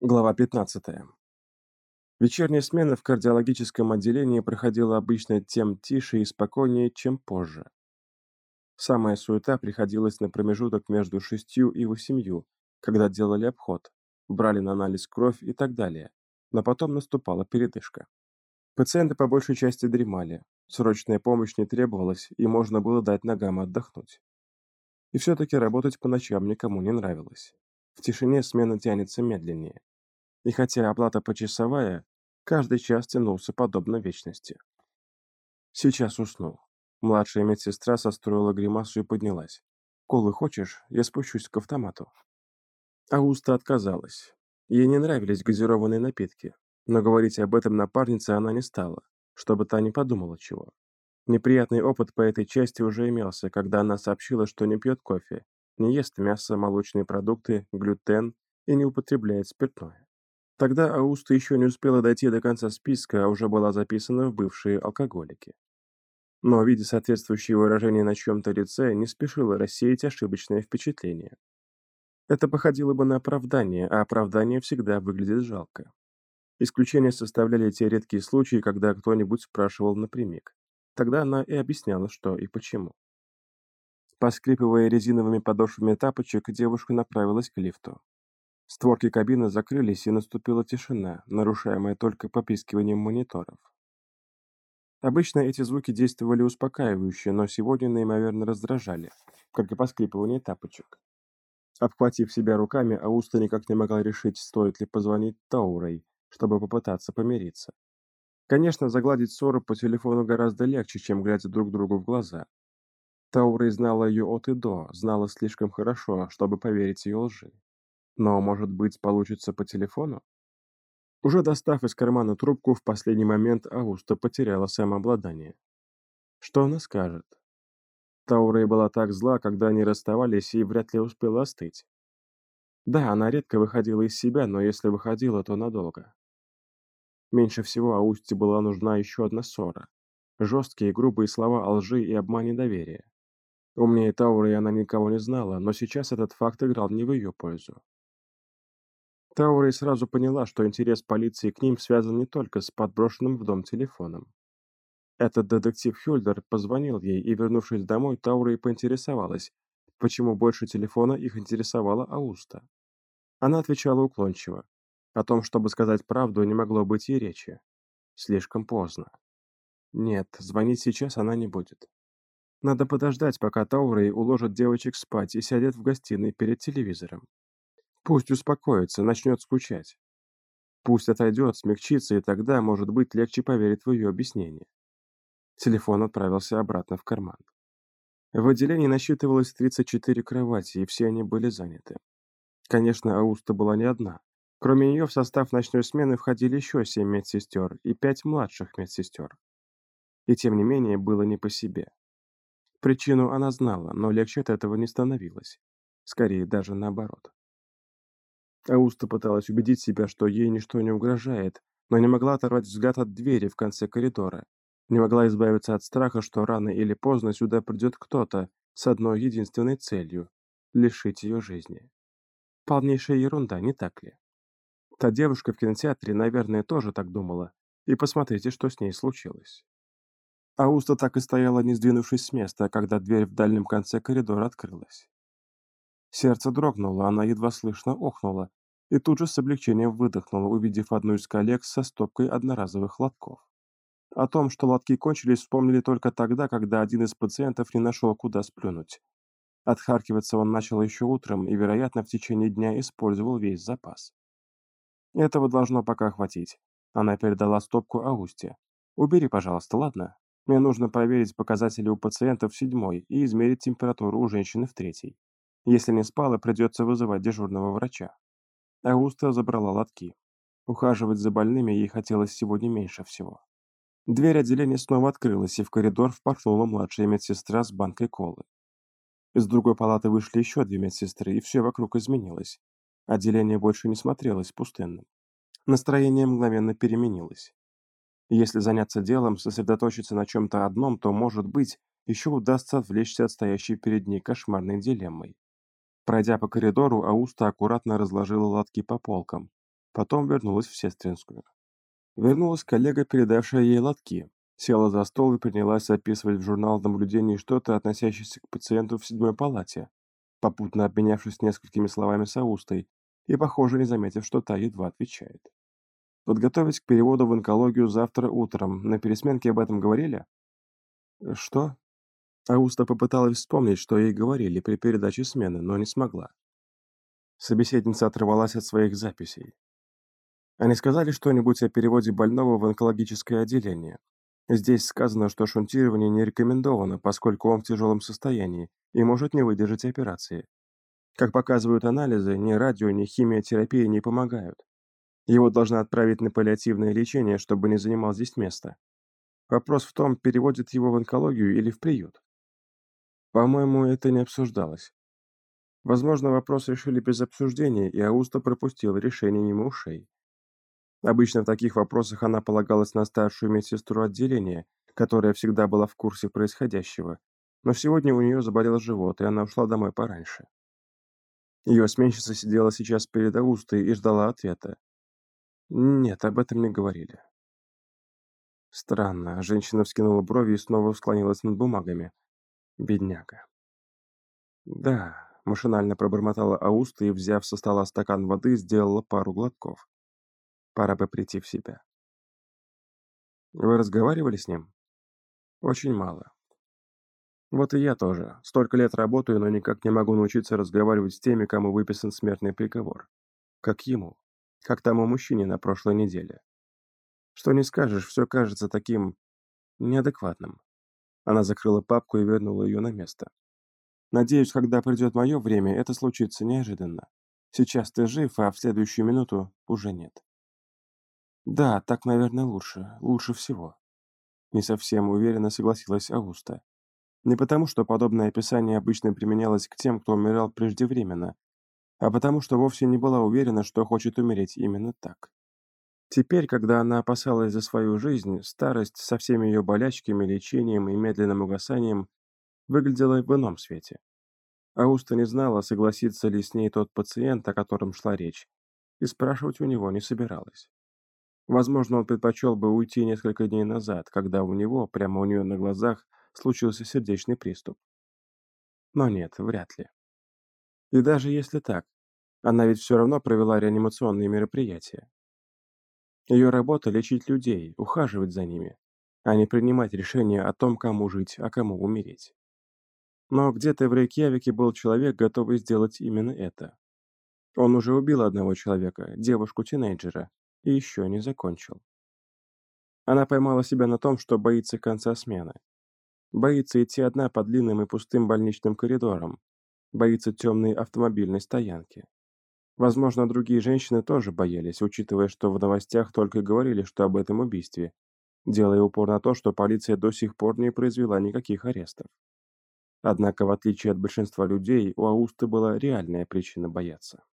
Глава 15. Вечерняя смена в кардиологическом отделении проходила обычно тем тише и спокойнее, чем позже. Самая суета приходилась на промежуток между шестью и восемью, когда делали обход, брали на анализ кровь и так далее, но потом наступала передышка. Пациенты по большей части дремали, срочная помощь не требовалась и можно было дать ногам отдохнуть. И все-таки работать по ночам никому не нравилось. В тишине смена тянется медленнее. И хотя оплата почасовая, каждый час тянулся подобно вечности. Сейчас уснул. Младшая медсестра состроила гримасу и поднялась. «Колы хочешь? Я спущусь к автомату». Ауста отказалась. Ей не нравились газированные напитки, но говорить об этом напарнице она не стала, чтобы та не подумала чего. Неприятный опыт по этой части уже имелся, когда она сообщила, что не пьет кофе, не ест мясо, молочные продукты, глютен и не употребляет спиртное. Тогда Ауста еще не успела дойти до конца списка, а уже была записана в бывшие алкоголики. Но, видя соответствующее выражение на чьем-то лице, не спешила рассеять ошибочное впечатление. Это походило бы на оправдание, а оправдание всегда выглядит жалко. Исключение составляли те редкие случаи, когда кто-нибудь спрашивал напрямик. Тогда она и объясняла, что и почему. Поскрипывая резиновыми подошвами тапочек, девушка направилась к лифту. Створки кабины закрылись, и наступила тишина, нарушаемая только попискиванием мониторов. Обычно эти звуки действовали успокаивающе, но сегодня неимоверно раздражали, как и поскрипывание тапочек. Обхватив себя руками, Ауста никак не могла решить, стоит ли позвонить Таурой, чтобы попытаться помириться. Конечно, загладить ссору по телефону гораздо легче, чем глядя друг другу в глаза. Таурой знала ее от и до, знала слишком хорошо, чтобы поверить ее лжи. Но, может быть, получится по телефону? Уже достав из кармана трубку, в последний момент Ауста потеряла самообладание. Что она скажет? Таурей была так зла, когда они расставались, и вряд ли успела остыть. Да, она редко выходила из себя, но если выходила, то надолго. Меньше всего Аусте была нужна еще одна ссора. Жесткие, грубые слова о лжи и обмане доверия. Умнее Тауры она никого не знала, но сейчас этот факт играл не в ее пользу. Таурей сразу поняла, что интерес полиции к ним связан не только с подброшенным в дом телефоном. Этот детектив Хюльдер позвонил ей, и, вернувшись домой, Таурей поинтересовалась, почему больше телефона их интересовала Ауста. Она отвечала уклончиво. О том, чтобы сказать правду, не могло быть и речи. Слишком поздно. Нет, звонить сейчас она не будет. Надо подождать, пока Таурей уложит девочек спать и сядет в гостиной перед телевизором. Пусть успокоится, начнет скучать. Пусть отойдет, смягчится, и тогда, может быть, легче поверить в ее объяснение. Телефон отправился обратно в карман. В отделении насчитывалось 34 кровати, и все они были заняты. Конечно, Ауста была не одна. Кроме нее в состав ночной смены входили еще семь медсестер и пять младших медсестер. И тем не менее было не по себе. Причину она знала, но легче от этого не становилось. Скорее, даже наоборот. Ауста пыталась убедить себя, что ей ничто не угрожает, но не могла оторвать взгляд от двери в конце коридора. Не могла избавиться от страха, что рано или поздно сюда придет кто-то с одной единственной целью – лишить ее жизни. Полнейшая ерунда, не так ли? Та девушка в кинотеатре, наверное, тоже так думала. И посмотрите, что с ней случилось. Ауста так и стояла, не сдвинувшись с места, когда дверь в дальнем конце коридора открылась. Сердце дрогнуло, она едва слышно охнула, и тут же с облегчением выдохнула, увидев одну из коллег со стопкой одноразовых лотков. О том, что лотки кончились, вспомнили только тогда, когда один из пациентов не нашел, куда сплюнуть. Отхаркиваться он начал еще утром и, вероятно, в течение дня использовал весь запас. Этого должно пока хватить. Она передала стопку Аусте. «Убери, пожалуйста, ладно? Мне нужно проверить показатели у пациента в седьмой и измерить температуру у женщины в третьей. Если не спала, придется вызывать дежурного врача». Ауста забрала лотки. Ухаживать за больными ей хотелось сегодня меньше всего. Дверь отделения снова открылась, и в коридор впорхнула младшая медсестра с банкой колы. Из другой палаты вышли еще две медсестры, и все вокруг изменилось. Отделение больше не смотрелось пустынным. Настроение мгновенно переменилось. Если заняться делом, сосредоточиться на чем-то одном, то, может быть, еще удастся отвлечься от стоящей перед ней кошмарной дилеммой. Пройдя по коридору, Ауста аккуратно разложила лотки по полкам. потом вернулась в Сестринскую. Вернулась коллега, передавшая ей лотки, села за стол и принялась описывать в журнал наблюдений что-то, относящееся к пациенту в седьмой палате, попутно обменявшись несколькими словами с Аустой и, похоже, не заметив, что та едва отвечает. Подготовить к переводу в онкологию завтра утром. На пересменке об этом говорили? Что? Ауста попыталась вспомнить, что ей говорили при передаче смены, но не смогла. Собеседница оторвалась от своих записей. Они сказали что-нибудь о переводе больного в онкологическое отделение. Здесь сказано, что шунтирование не рекомендовано, поскольку он в тяжелом состоянии и может не выдержать операции. Как показывают анализы, ни радио, ни химиотерапия не помогают. Его должны отправить на паллиативное лечение, чтобы не занимал здесь место. Вопрос в том, переводят его в онкологию или в приют. По-моему, это не обсуждалось. Возможно, вопрос решили без обсуждения, и Ауста пропустила решение мимо ушей. Обычно в таких вопросах она полагалась на старшую медсестру отделения, которая всегда была в курсе происходящего, но сегодня у нее заболел живот, и она ушла домой пораньше. Ее сменщица сидела сейчас перед Аустой и ждала ответа. Нет, об этом не говорили. Странно, женщина вскинула брови и снова склонилась над бумагами. Бедняга. Да, машинально пробормотала Ауста и, взяв со стола стакан воды, сделала пару глотков. Пора бы прийти в себя. Вы разговаривали с ним? Очень мало. Вот и я тоже. Столько лет работаю, но никак не могу научиться разговаривать с теми, кому выписан смертный приговор. Как ему. Как тому мужчине на прошлой неделе. Что не скажешь, все кажется таким... неадекватным. Она закрыла папку и вернула ее на место. Надеюсь, когда придет мое время, это случится неожиданно. Сейчас ты жив, а в следующую минуту уже нет. Да, так, наверное, лучше. Лучше всего. Не совсем уверенно согласилась Ауста. Не потому, что подобное описание обычно применялось к тем, кто умирал преждевременно, а потому, что вовсе не была уверена, что хочет умереть именно так. Теперь, когда она опасалась за свою жизнь, старость со всеми ее болячками, лечением и медленным угасанием выглядела в ином свете. Ауста не знала, согласится ли с ней тот пациент, о котором шла речь, и спрашивать у него не собиралась. Возможно, он предпочел бы уйти несколько дней назад, когда у него, прямо у нее на глазах, случился сердечный приступ. Но нет, вряд ли. И даже если так, она ведь все равно провела реанимационные мероприятия. Ее работа – лечить людей, ухаживать за ними, а не принимать решения о том, кому жить, а кому умереть. Но где-то в Рейкьявике был человек, готовый сделать именно это. Он уже убил одного человека, девушку-тинейджера, и еще не закончил. Она поймала себя на том, что боится конца смены. Боится идти одна по длинным и пустым больничным коридорам. Боится темной автомобильной стоянки. Возможно, другие женщины тоже боялись, учитывая, что в новостях только говорили, что об этом убийстве, делая упор на то, что полиция до сих пор не произвела никаких арестов. Однако, в отличие от большинства людей, у Аусты была реальная причина бояться.